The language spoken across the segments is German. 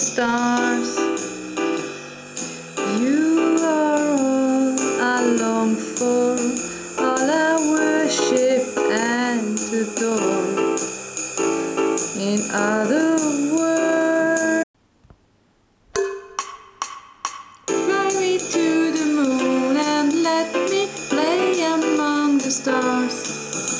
stars. You are all I long for, all I worship and adore. In other words, fly me to the moon and let me play among the stars.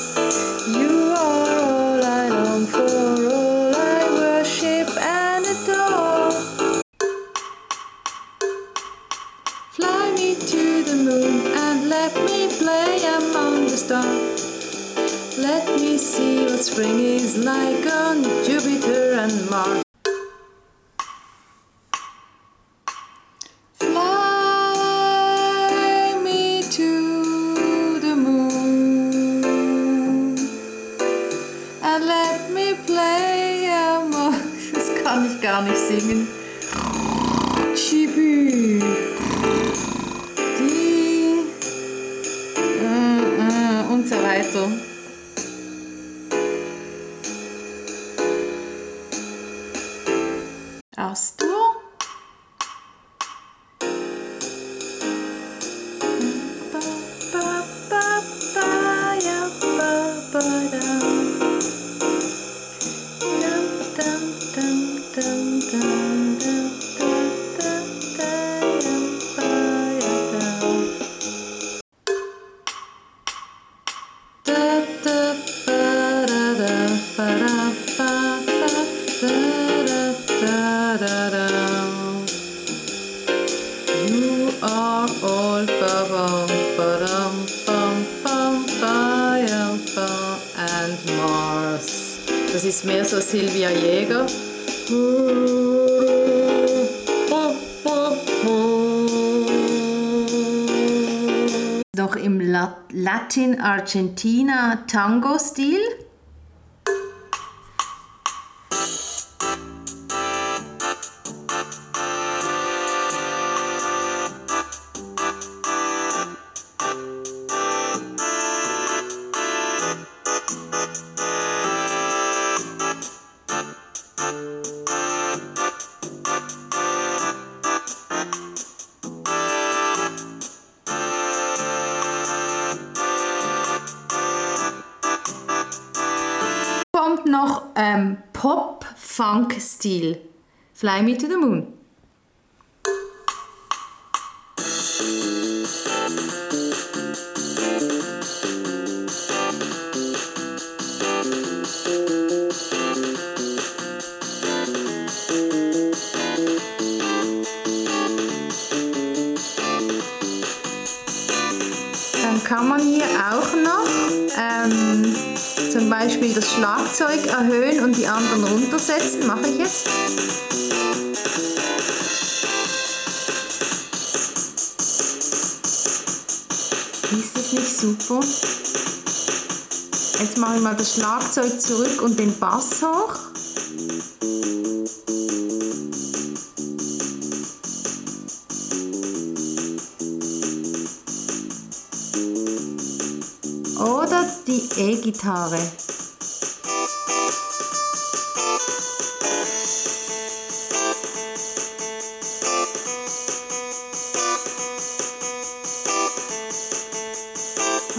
Stars. Let me see what spring is like on Jupiter and Mars. Fly me to the moon and let me play among. Gar nicht singen. Chibi. Und so all ba-bum, ba-dum, bum, bum, ba-yum, bum, and Mars. Das ist mehr so Sylvia Jäger. Noch im La ähm, Pop-Funk-Stil. Fly Me to the Moon. Dann kann man hier auch noch ähm, zum Beispiel das Schlagzeug erhöhen und die anderen runtersetzen. Mache ich jetzt. Ist das nicht super? Jetzt mache ich mal das Schlagzeug zurück und den Bass hoch. Die E-Gitarre.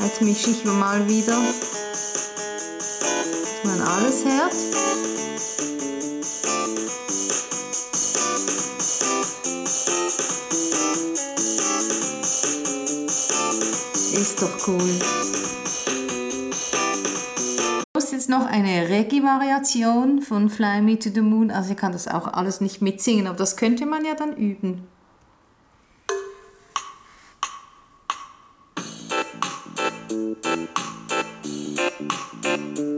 Jetzt mische ich mal wieder, dass man alles hört. Ist doch cool noch eine Reggae-Variation von Fly Me to the Moon. Also ich kann das auch alles nicht mitsingen, aber das könnte man ja dann üben. Musik